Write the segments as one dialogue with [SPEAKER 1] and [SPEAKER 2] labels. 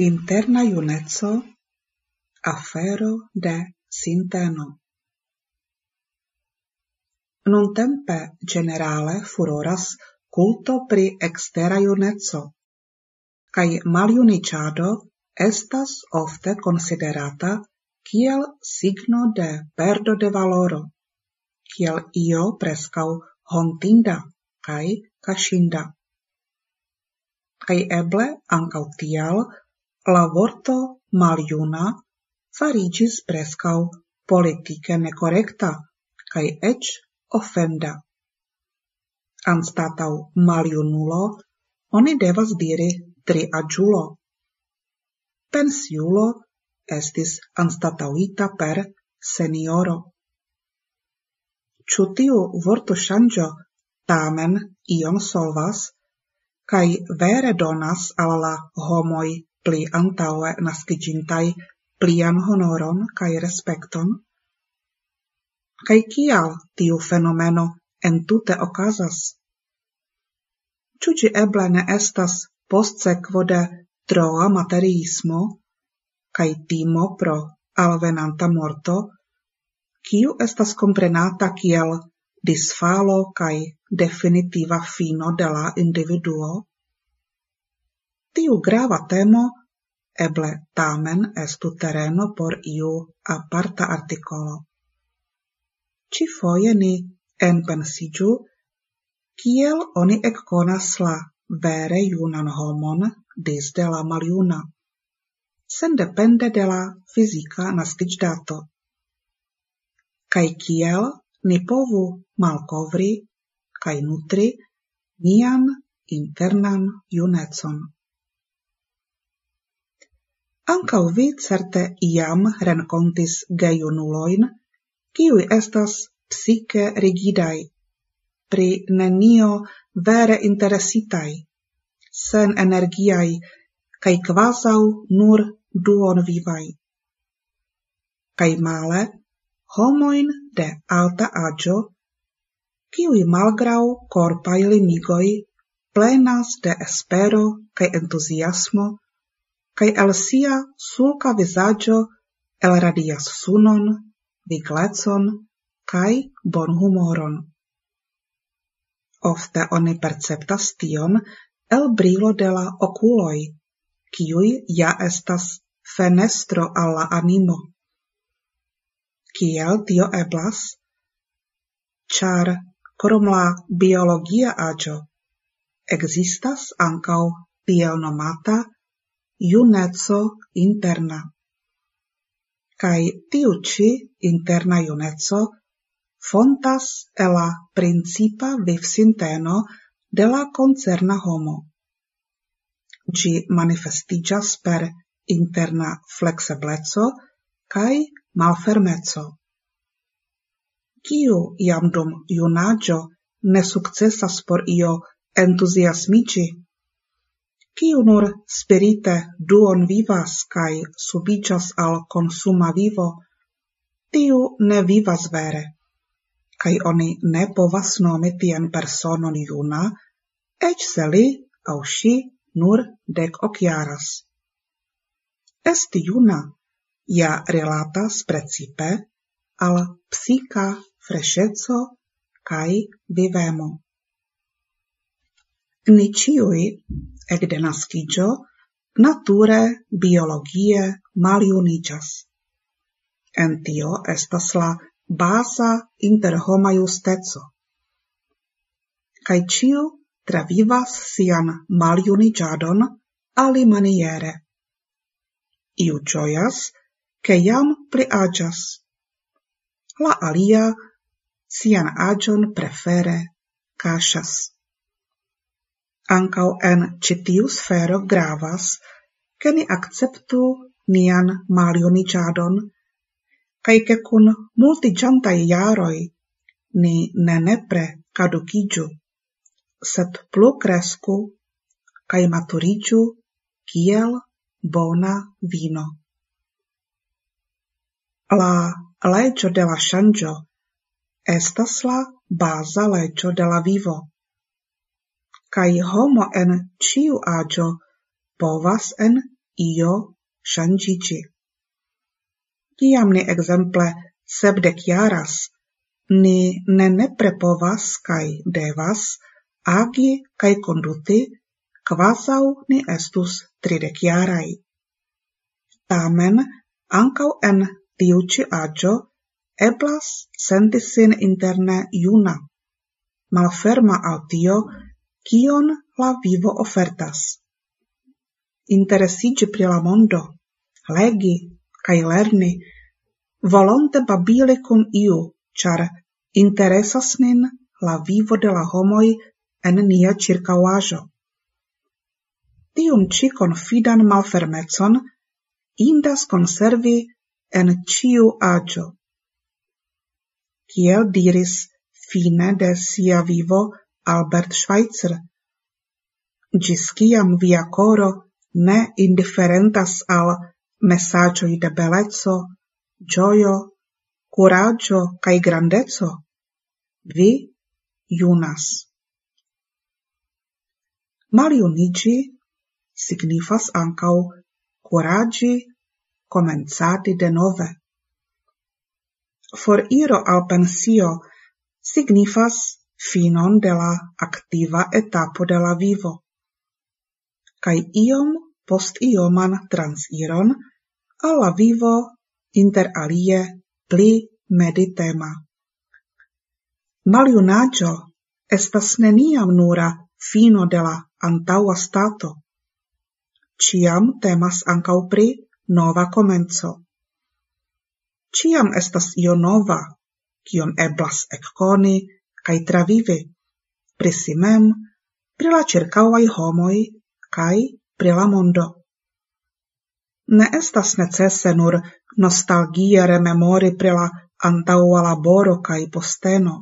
[SPEAKER 1] Interna juneco afero de sinteno. Nuntempe generale furoras culto pri extera juneco, cae maljuniĝado estas ofte considerata kiel signo de perdo de valoro, kiel io prescau hontinda cae cascinda. Cae eble ancau tial la vorto maljuna farigis prescau politike nekorekta kai ec ofenda. Anstatau maljunulo oni devas diri tri adjulo. Pensiulo estis anstatauita per senioro. Ĉu tiu vortoŝanĝo tamen ion solvas kai vere donas alla homoi homoj pli antaue nascigintai plian honoron cae respecton? Cae cial tiu fenomeno entute okazas? Ĉu ĝi eble ne estas postsekvo de troa materiismo cae timo pro alvenanta morto, ciu estas comprenata kiel disfalo cae definitiva fino de la individuo? Tiu grava temo eble tamen estu tereno por iu aparta artikolo. foie ni enpensigiu kiel oni ekkonas la vere junan homon disde la maljuna, sendepende de la fizika naskiĝdato. Kaj kiel ni povu malkovri kaj nutri nian internan junecon ancau vi certe iam rencontis geiunuloin, kiuj estas psiche rigidai, pri nenio vere interesitai, sen energiai, kai quasau nur duon vivai. Kai male, homoin de alta agio, kiuj malgrau corpai limigoi, plenas de espero kai entusiasmo, cae el sia sulka el radias sunon, viglecon bon bonhumoron. Ofte oni perceptas tion el brilo de la oculoi, kiuj ja estas fenestro alla animo. Kiel tio eblas? Char, krom la biologia agio, existas ancau tiel nomata iunezzo interna. Cai tiu ci interna iunezzo fontas e la principa vivsinteno de la concerna homo. Gi manifestigas per interna flexeblezzo cae malfermeco. Ciu iam dum iunagio ne successas por io entusiasmici, kiu nur spirite duon vivas kaj subiĝas al konsuma vivo, tiu ne vivas vere, kai oni ne povas nomi tien personon juna, ec se li au si nur dek ociaras. Esti juna ja relatas precipe al psika freŝeco kai vivemo ni ciui, ec nascigio, nature, biologie maliunigas. En tio estas la basa interhoma justezo. Cai ciu travivas sian maliunigiadon ali maniere. Iu gioias, che jam pliagas. La alia sian agion prefere casas ancau en citiu sfero gravas, che ni acceptu nian malionicadon, cae che cun multi multiĝantaj iaroi ni ne nepre caducigiu, set plu crescu cae maturigiu kiel bona vino. La legio de la shangio estas la baza legio de la vivo cae homo en ciu agio povas en io ŝanĝiĝi. Kiam ni sebdec iaras, ni ne nepre povas cae devas agi cae konduti quasau ni estus tridekjaraj. Tamen, ancau en tiuci agio, eblas sentisin interne iuna. malferma al tio, kion la vivo ofertas. Interesigi pri la mondo, legi kaj lerni, volonte babile cum iu, char interesas nin la vivo de la homoj en nia ĉirkaŭaĵo. Tiun ci konfidan malfermecon indas konservi en ciu agio. Kiel diris fine de sia vivo Albert Schweitzer. Gis ciam via coro ne indifferentas al messagioi de bellezzo, gioio, curaggio cae grandezzo, vi junas. Maliunigi signifas ancau curagi comenzati de nove. For iro al pensio signifas finon de la activa etapo de la vivo, Cai iom post ioman transiron al la vivo inter alie pli meditema. Maljunaĝo estas neniam nura fino de la antaua stato. Ciam temas ancau pri nova comenzo. Ciam estas io nova, cion eblas ekkoni, cae travive pri si mem, pri la circauai homoi, cae pri la mondo. Ne estas necesse nur nostalgia rememori pri la antaua laboro cae posteno.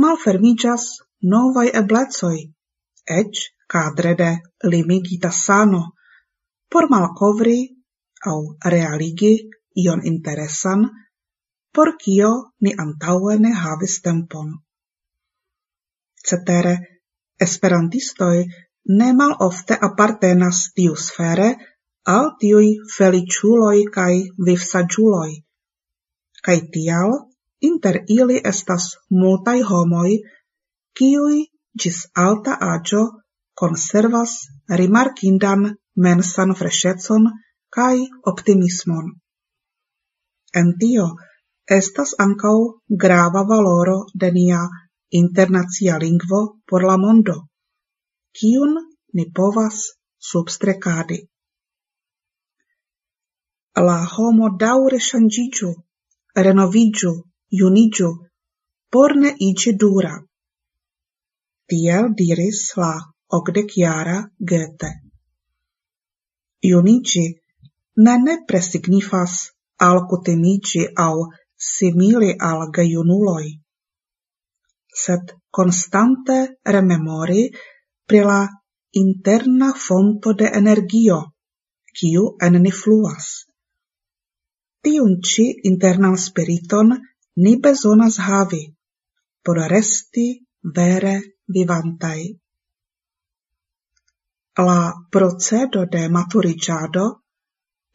[SPEAKER 1] Malfermigas novai eblezoi, ec cadre de limigita sano, por malcovri au realigi ion interesan por cio ni antaue ne havis tempon. Cetere, esperantistoi ne mal ofte appartenas tiu sfere al tiui feliciuloi cae vivsagiuloi, cae tial inter ili estas multai homoj, ciui gis alta agio conservas rimarkindan mensan freŝecon cae optimismon. En tio Estas ancau grava valoro de nia internazia lingvo por la mondo, kiun ni povas substrecadi. La homo daure shangigiu, renovigiu, iunigiu, por ne ici dura. Tiel diris la ogdeciara Goethe. Iunigi ne nepre signifas alkutimiĝi aŭ simili al gejunuloj, sed konstante rememori pri la interna fonto de energio, kiu en ni fluas. Tiun ci internan spiriton ni bezonas havi, por resti vere vivantai. La procedo de maturigiado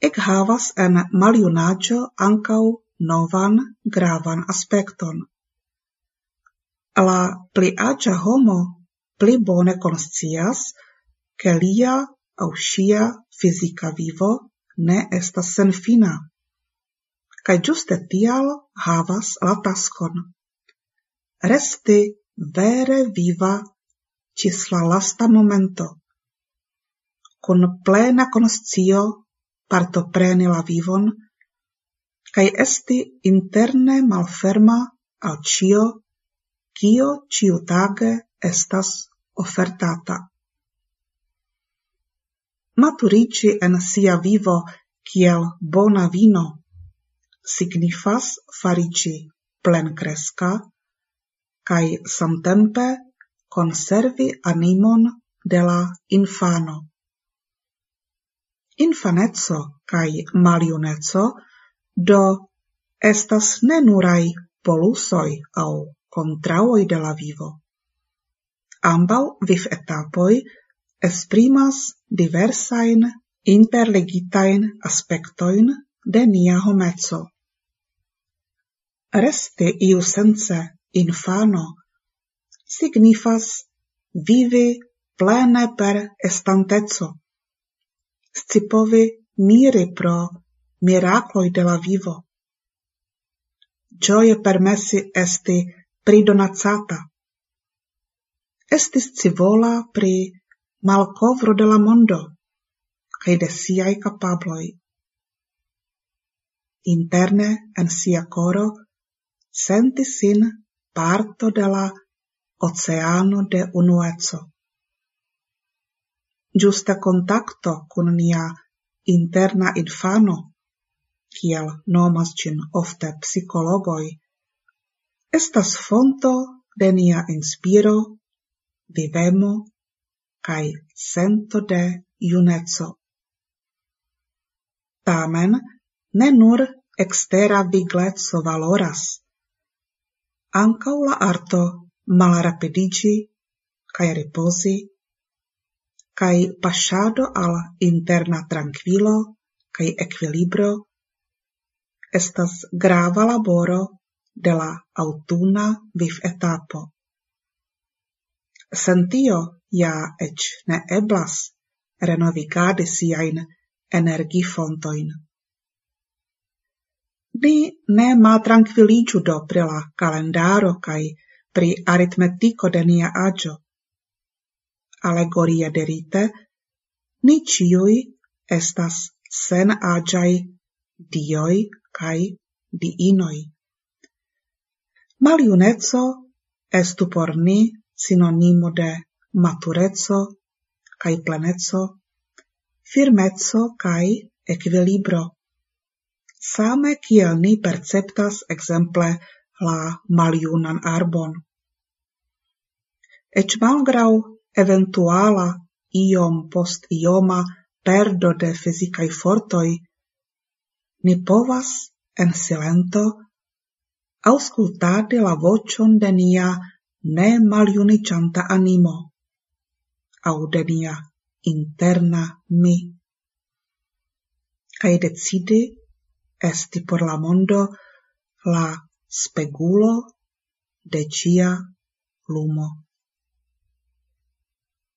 [SPEAKER 1] ec havas en maliunaggio ancau novan gravan aspekton. La pli agia homo pli bone conscias che lia au sia fisica vivo ne estas senfina, cae giuste tial havas la taskon. Resti vere viva cis la lasta momento, con plena conscio partopreni la vivon kai esti interne malferma al cio, cio ciutage estas ofertata. Maturici en sia vivo kiel bona vino signifas farici plencresca kai samtempe conservi animon de la infano. Infanezzo kai maliunezzo – Do estas ne nurai polusoi au kontraŭoj de la vivo. Ambau viv etapoi esprimas diversajn interligitajn aspektojn de nia homeco. iu sense infano signifas vivi plene per estanteco, scipovi miri pro miracloi de la vivo. Gioie permessi esti pridonazzata. Estis civola pri malcovro la mondo, cae de siai capabloi. Interne en sia coro sentis sin parto de la oceano de unuezzo. Giusta contacto con nia interna infano kiel nomas cin ofte psikologoj, estas fonto de nia inspiro, vivemo kaj sento de juneco. Tamen, ne nur extera vigleco valoras, ancau la arto malrapidici, kaj riposi, kaj pasciado al interna tranquilo, kaj ekvilibro estas grava laboro de la autuna viv etapo. Sentio ja ec ne eblas renovigade siain energifontoin. Ni ne maltrankviliĝu do pri la calendaro cae pri aritmetico de nia agio. Allegoria derite, ni ciui estas sen agiai dioi kaj diinoj. Maliunezzo estu por ni sinonimo de matureco cae plenezzo, firmeco cae ekvilibro. Same kiel ni perceptas exemple la maliunan arbon. Ec malgrau eventuala iom post ioma perdo de fizikaj fortoi, ni povas en silento auscultadi la vocion de nia ne maliunicianta animo au de nia interna mi Cae decidi esti por la mondo la spegulo de cia lumo.